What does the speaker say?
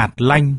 hạt lanh.